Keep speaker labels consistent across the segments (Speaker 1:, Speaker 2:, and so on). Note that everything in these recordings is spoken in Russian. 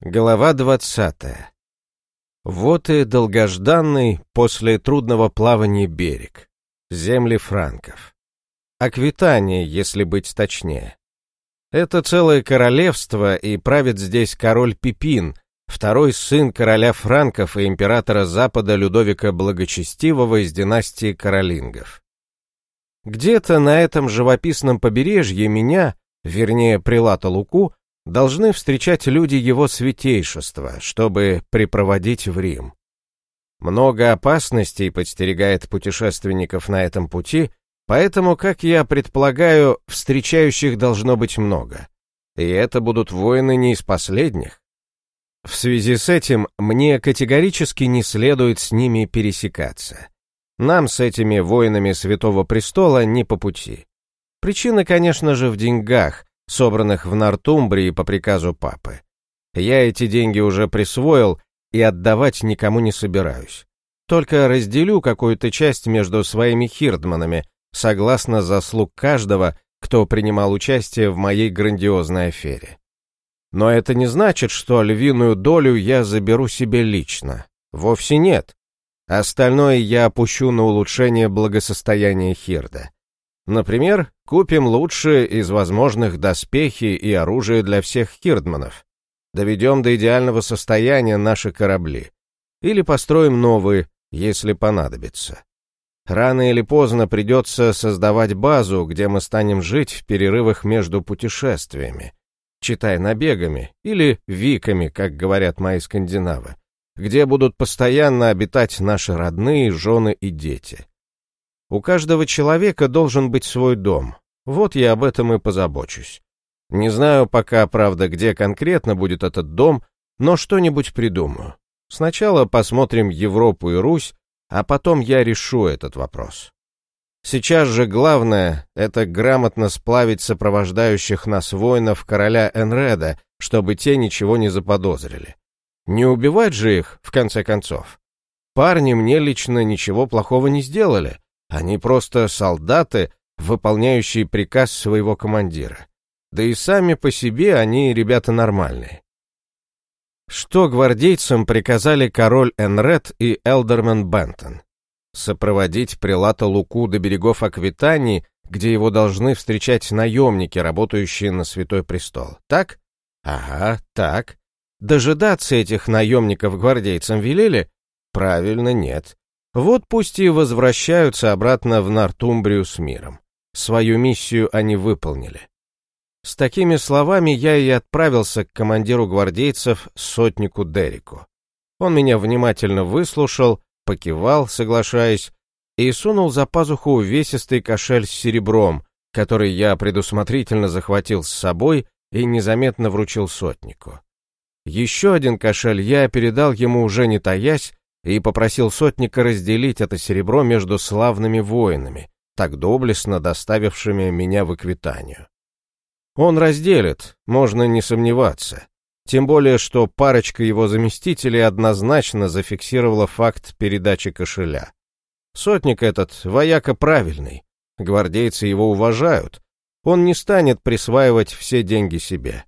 Speaker 1: Глава 20. Вот и долгожданный после трудного плавания берег. Земли франков. Аквитания, если быть точнее. Это целое королевство, и правит здесь король Пипин, второй сын короля франков и императора Запада Людовика Благочестивого из династии Каролингов. Где-то на этом живописном побережье меня, вернее, Прилата Луку, должны встречать люди его святейшества, чтобы припроводить в Рим. Много опасностей подстерегает путешественников на этом пути, поэтому, как я предполагаю, встречающих должно быть много. И это будут воины не из последних. В связи с этим мне категорически не следует с ними пересекаться. Нам с этими воинами Святого Престола не по пути. Причина, конечно же, в деньгах, собранных в Нортумбрии по приказу папы. Я эти деньги уже присвоил и отдавать никому не собираюсь. Только разделю какую-то часть между своими хирдманами, согласно заслуг каждого, кто принимал участие в моей грандиозной афере. Но это не значит, что львиную долю я заберу себе лично. Вовсе нет. Остальное я опущу на улучшение благосостояния Хирда. Например, купим лучшие из возможных доспехи и оружие для всех хирдманов. Доведем до идеального состояния наши корабли. Или построим новые, если понадобится. Рано или поздно придется создавать базу, где мы станем жить в перерывах между путешествиями, читай набегами или виками, как говорят мои скандинавы, где будут постоянно обитать наши родные, жены и дети. У каждого человека должен быть свой дом. Вот я об этом и позабочусь. Не знаю пока, правда, где конкретно будет этот дом, но что-нибудь придумаю. Сначала посмотрим Европу и Русь, а потом я решу этот вопрос. Сейчас же главное — это грамотно сплавить сопровождающих нас воинов короля Энреда, чтобы те ничего не заподозрили. Не убивать же их, в конце концов. Парни мне лично ничего плохого не сделали, они просто солдаты, выполняющие приказ своего командира. Да и сами по себе они ребята нормальные. Что гвардейцам приказали король Энред и Элдерман Бентон? Сопроводить прилата Луку до берегов Аквитании, где его должны встречать наемники, работающие на Святой Престол. Так? Ага, так. Дожидаться этих наемников гвардейцам велели? Правильно, нет. Вот пусть и возвращаются обратно в Нортумбрию с миром. Свою миссию они выполнили. С такими словами я и отправился к командиру гвардейцев, сотнику Дереку. Он меня внимательно выслушал, покивал, соглашаясь, и сунул за пазуху увесистый кошель с серебром, который я предусмотрительно захватил с собой и незаметно вручил сотнику. Еще один кошель я передал ему уже не таясь, и попросил сотника разделить это серебро между славными воинами, так доблестно доставившими меня в Эквитанию. Он разделит, можно не сомневаться. Тем более, что парочка его заместителей однозначно зафиксировала факт передачи кошеля. Сотник этот вояка правильный, гвардейцы его уважают, он не станет присваивать все деньги себе.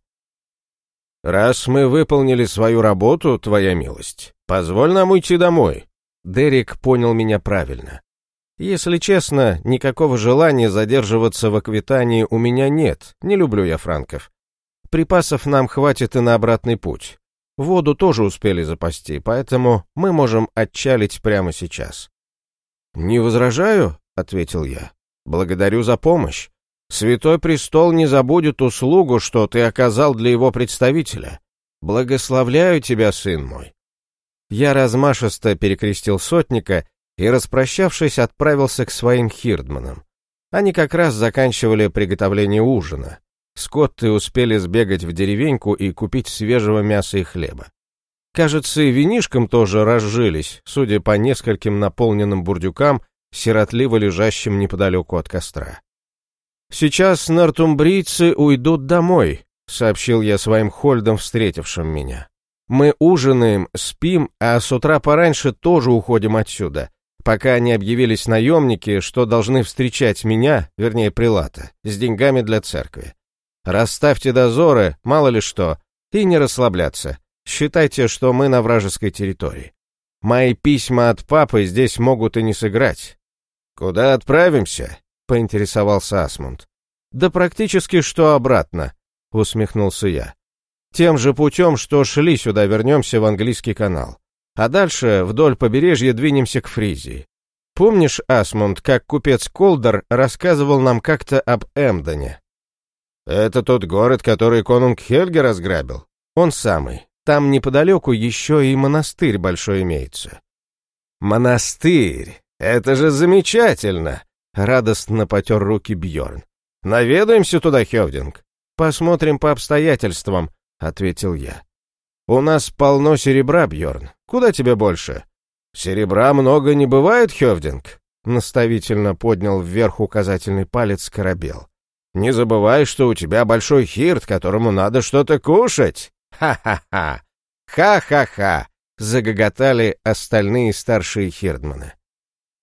Speaker 1: «Раз мы выполнили свою работу, твоя милость, позволь нам уйти домой». Дерек понял меня правильно. Если честно, никакого желания задерживаться в Аквитании у меня нет, не люблю я франков. Припасов нам хватит и на обратный путь. Воду тоже успели запасти, поэтому мы можем отчалить прямо сейчас. «Не возражаю», — ответил я. «Благодарю за помощь. Святой престол не забудет услугу, что ты оказал для его представителя. Благословляю тебя, сын мой. Я размашисто перекрестил сотника и, распрощавшись, отправился к своим хирдманам. Они как раз заканчивали приготовление ужина. Скотты успели сбегать в деревеньку и купить свежего мяса и хлеба. Кажется, и винишком тоже разжились, судя по нескольким наполненным бурдюкам, сиротливо лежащим неподалеку от костра. «Сейчас нортумбрийцы уйдут домой», — сообщил я своим хольдам, встретившим меня. «Мы ужинаем, спим, а с утра пораньше тоже уходим отсюда, пока не объявились наемники, что должны встречать меня, вернее, прилата, с деньгами для церкви. Расставьте дозоры, мало ли что, и не расслабляться. Считайте, что мы на вражеской территории. Мои письма от папы здесь могут и не сыграть. Куда отправимся? поинтересовался Асмунд. Да практически что обратно, усмехнулся я. Тем же путем, что шли сюда, вернемся в английский канал. А дальше вдоль побережья двинемся к Фризии. Помнишь, Асмунд, как купец Колдер рассказывал нам как-то об Эмдоне? Это тот город, который конунг Хельге разграбил? Он самый. Там неподалеку еще и монастырь большой имеется. Монастырь! Это же замечательно! Радостно потер руки Бьорн. Наведаемся туда, Хевдинг. Посмотрим по обстоятельствам, ответил я. У нас полно серебра, Бьорн. Куда тебе больше? Серебра много не бывает, Хевдинг. Наставительно поднял вверх указательный палец Корабел. Не забывай, что у тебя большой хирт, которому надо что-то кушать. Ха-ха-ха! Ха-ха-ха! Загоготали остальные старшие хирдманы.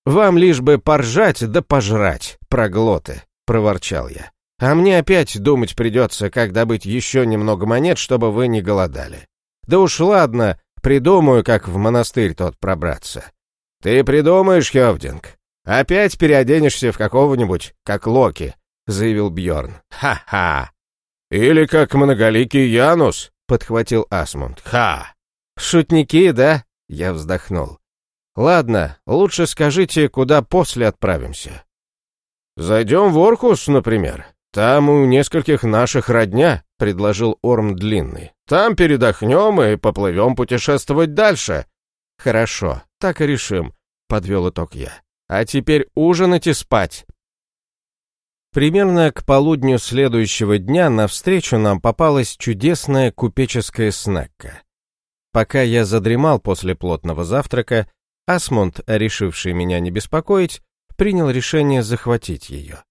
Speaker 1: «Вам лишь бы поржать да пожрать, проглоты», — проворчал я. «А мне опять думать придется, как добыть еще немного монет, чтобы вы не голодали. Да уж ладно, придумаю, как в монастырь тот пробраться». «Ты придумаешь, Хевдинг? Опять переоденешься в какого-нибудь, как Локи», — заявил Бьорн. «Ха-ха!» «Или как многоликий Янус», — подхватил Асмунд. «Ха!» «Шутники, да?» — я вздохнул. Ладно, лучше скажите, куда после отправимся. Зайдем в Орхус, например. Там у нескольких наших родня, предложил Орм Длинный. Там передохнем и поплывем путешествовать дальше. Хорошо, так и решим, подвел итог я. А теперь ужинать и спать. Примерно к полудню следующего дня навстречу нам попалась чудесная купеческая снекка. Пока я задремал после плотного завтрака, Асмунд, решивший меня не беспокоить, принял решение захватить ее.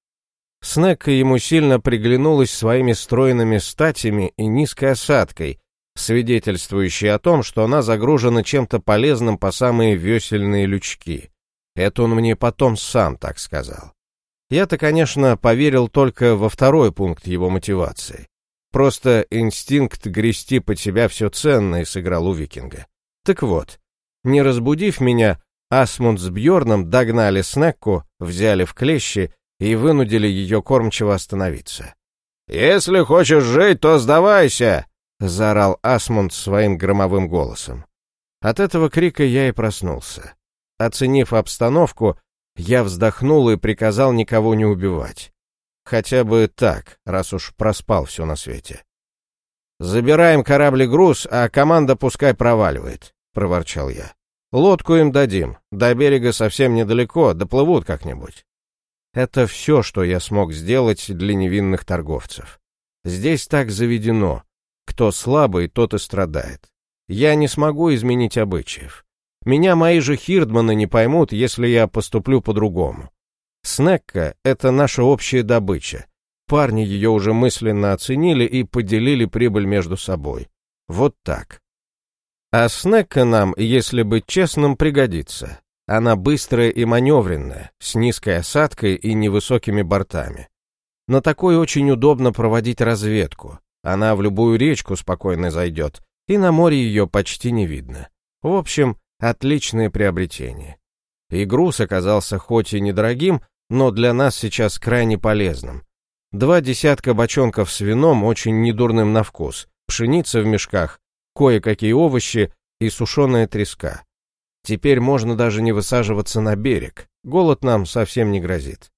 Speaker 1: Снекка ему сильно приглянулась своими стройными статями и низкой осадкой, свидетельствующей о том, что она загружена чем-то полезным по самые весельные лючки. Это он мне потом сам так сказал. Я-то, конечно, поверил только во второй пункт его мотивации. Просто инстинкт грести под себя все ценное сыграл у викинга. Так вот, не разбудив меня, Асмунд с Бьорном догнали Снекку, взяли в клещи и вынудили ее кормчиво остановиться. «Если хочешь жить, то сдавайся!» — заорал Асмунд своим громовым голосом. От этого крика я и проснулся. Оценив обстановку, я вздохнул и приказал никого не убивать. Хотя бы так, раз уж проспал все на свете. «Забираем корабль и груз, а команда пускай проваливает», — проворчал я. Лодку им дадим. До берега совсем недалеко, доплывут как-нибудь. Это все, что я смог сделать для невинных торговцев. Здесь так заведено. Кто слабый, тот и страдает. Я не смогу изменить обычаев. Меня мои же хирдманы не поймут, если я поступлю по-другому. Снекка — это наша общая добыча. Парни ее уже мысленно оценили и поделили прибыль между собой. Вот так. А снекка нам, если быть честным, пригодится. Она быстрая и маневренная, с низкой осадкой и невысокими бортами. На такой очень удобно проводить разведку. Она в любую речку спокойно зайдет, и на море ее почти не видно. В общем, отличное приобретение. И груз оказался хоть и недорогим, но для нас сейчас крайне полезным. Два десятка бочонков с вином очень недурным на вкус, пшеница в мешках, кое-какие овощи и сушеная треска. Теперь можно даже не высаживаться на берег, голод нам совсем не грозит.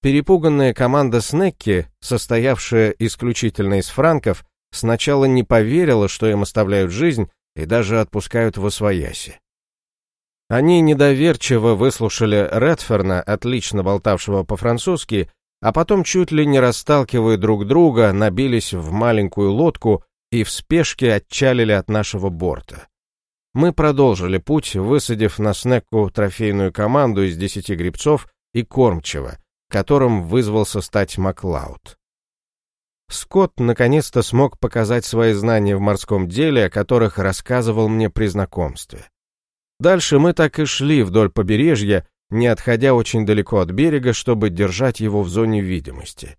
Speaker 1: Перепуганная команда Снекки, состоявшая исключительно из франков, сначала не поверила, что им оставляют жизнь и даже отпускают в освояси. Они недоверчиво выслушали Редферна, отлично болтавшего по-французски, а потом, чуть ли не расталкивая друг друга, набились в маленькую лодку и в спешке отчалили от нашего борта. Мы продолжили путь, высадив на снекку трофейную команду из десяти грибцов и кормчего, которым вызвался стать Маклауд. Скотт наконец-то смог показать свои знания в морском деле, о которых рассказывал мне при знакомстве. Дальше мы так и шли вдоль побережья, не отходя очень далеко от берега, чтобы держать его в зоне видимости.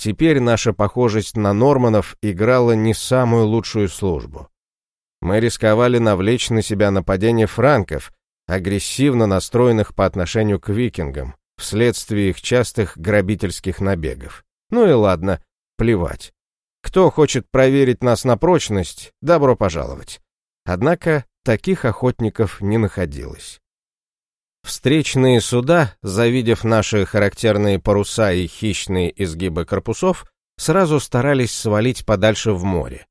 Speaker 1: Теперь наша похожесть на Норманов играла не самую лучшую службу. Мы рисковали навлечь на себя нападение франков, агрессивно настроенных по отношению к викингам, вследствие их частых грабительских набегов. Ну и ладно, плевать. Кто хочет проверить нас на прочность, добро пожаловать. Однако таких охотников не находилось. Встречные суда, завидев наши характерные паруса и хищные изгибы корпусов, сразу старались свалить подальше в море.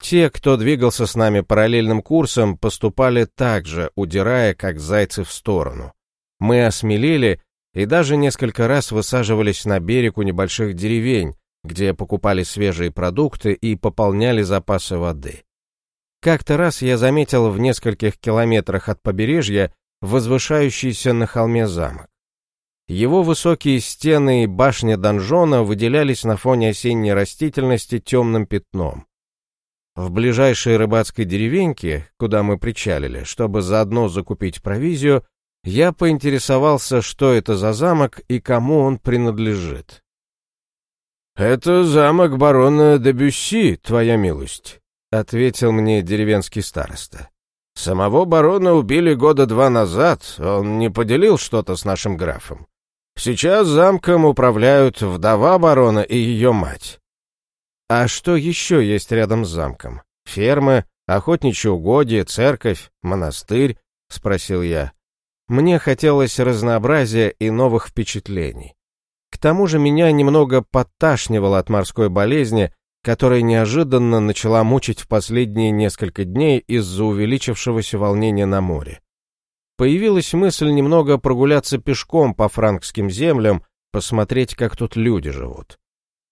Speaker 1: Те, кто двигался с нами параллельным курсом, поступали так же, удирая, как зайцы в сторону. Мы осмелели и даже несколько раз высаживались на берег у небольших деревень, где покупали свежие продукты и пополняли запасы воды. Как-то раз я заметил в нескольких километрах от побережья возвышающийся на холме замок. Его высокие стены и башня донжона выделялись на фоне осенней растительности темным пятном. В ближайшей рыбацкой деревеньке, куда мы причалили, чтобы заодно закупить провизию, я поинтересовался, что это за замок и кому он принадлежит. «Это замок барона де твоя милость», — ответил мне деревенский староста. Самого барона убили года два назад, он не поделил что-то с нашим графом. Сейчас замком управляют вдова барона и ее мать. А что еще есть рядом с замком? Фермы, охотничьи угодья, церковь, монастырь? Спросил я. Мне хотелось разнообразия и новых впечатлений. К тому же меня немного подташнивало от морской болезни, которая неожиданно начала мучить в последние несколько дней из-за увеличившегося волнения на море. Появилась мысль немного прогуляться пешком по франкским землям, посмотреть, как тут люди живут.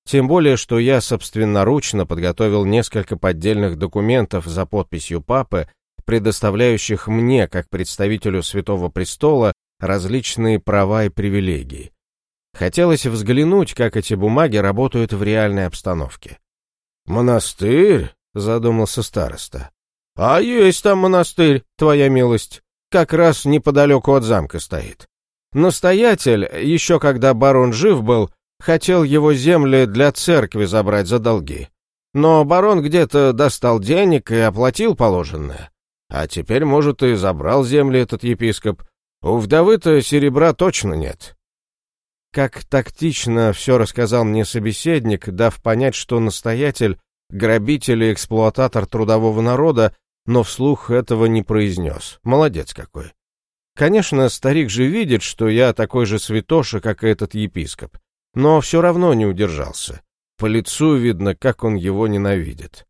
Speaker 1: Тем более, что я собственноручно подготовил несколько поддельных документов за подписью папы, предоставляющих мне, как представителю Святого Престола, различные права и привилегии. Хотелось взглянуть, как эти бумаги работают в реальной обстановке. «Монастырь?» — задумался староста. «А есть там монастырь, твоя милость. Как раз неподалеку от замка стоит. Настоятель, еще когда барон жив был, хотел его земли для церкви забрать за долги. Но барон где-то достал денег и оплатил положенное. А теперь, может, и забрал земли этот епископ. У вдовы-то серебра точно нет. Как тактично все рассказал мне собеседник, дав понять, что настоятель — грабитель и эксплуататор трудового народа, но вслух этого не произнес. Молодец какой. Конечно, старик же видит, что я такой же святоша, как и этот епископ, но все равно не удержался. По лицу видно, как он его ненавидит.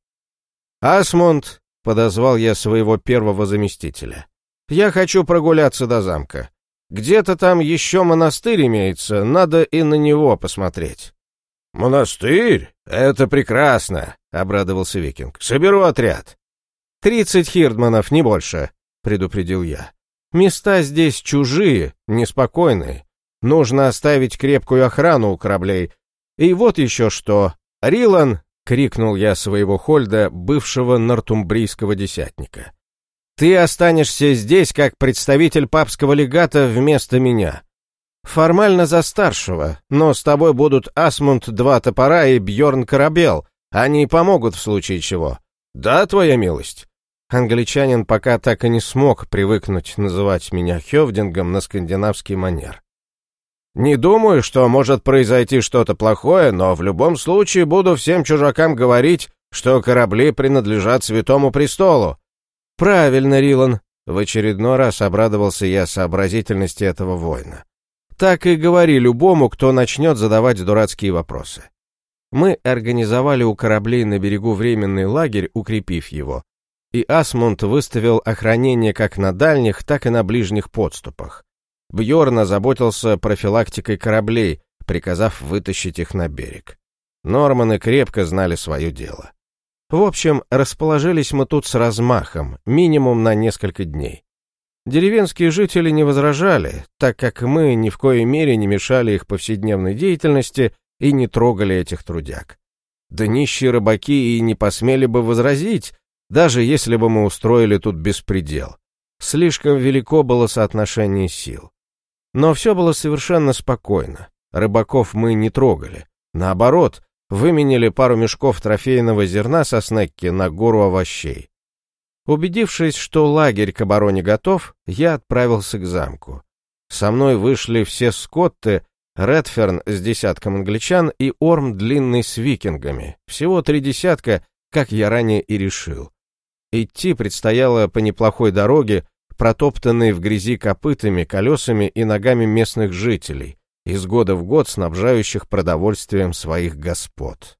Speaker 1: «Асмунд!» — подозвал я своего первого заместителя. «Я хочу прогуляться до замка. Где-то там еще монастырь имеется, надо и на него посмотреть». «Монастырь? Это прекрасно!» — обрадовался Викинг. «Соберу отряд». «Тридцать хирдманов, не больше», — предупредил я. «Места здесь чужие, неспокойные. Нужно оставить крепкую охрану у кораблей. И вот еще что. Рилан!» — крикнул я своего Хольда, бывшего нортумбрийского десятника. Ты останешься здесь как представитель папского легата вместо меня. Формально за старшего, но с тобой будут Асмунд Два Топора и Бьорн Корабел. Они помогут в случае чего. Да, твоя милость?» Англичанин пока так и не смог привыкнуть называть меня Хевдингом на скандинавский манер. «Не думаю, что может произойти что-то плохое, но в любом случае буду всем чужакам говорить, что корабли принадлежат Святому Престолу. «Правильно, Рилан!» — в очередной раз обрадовался я сообразительности этого воина. «Так и говори любому, кто начнет задавать дурацкие вопросы». Мы организовали у кораблей на берегу временный лагерь, укрепив его, и Асмунд выставил охранение как на дальних, так и на ближних подступах. Бьорн заботился профилактикой кораблей, приказав вытащить их на берег. Норманы крепко знали свое дело. В общем, расположились мы тут с размахом, минимум на несколько дней. Деревенские жители не возражали, так как мы ни в коей мере не мешали их повседневной деятельности и не трогали этих трудяг. Да нищие рыбаки и не посмели бы возразить, даже если бы мы устроили тут беспредел. Слишком велико было соотношение сил. Но все было совершенно спокойно. Рыбаков мы не трогали. Наоборот, выменили пару мешков трофейного зерна со снекки на гору овощей. Убедившись, что лагерь к обороне готов, я отправился к замку. Со мной вышли все скотты, Редферн с десятком англичан и Орм длинный с викингами. Всего три десятка, как я ранее и решил. Идти предстояло по неплохой дороге, протоптанной в грязи копытами, колесами и ногами местных жителей, из года в год снабжающих продовольствием своих господ.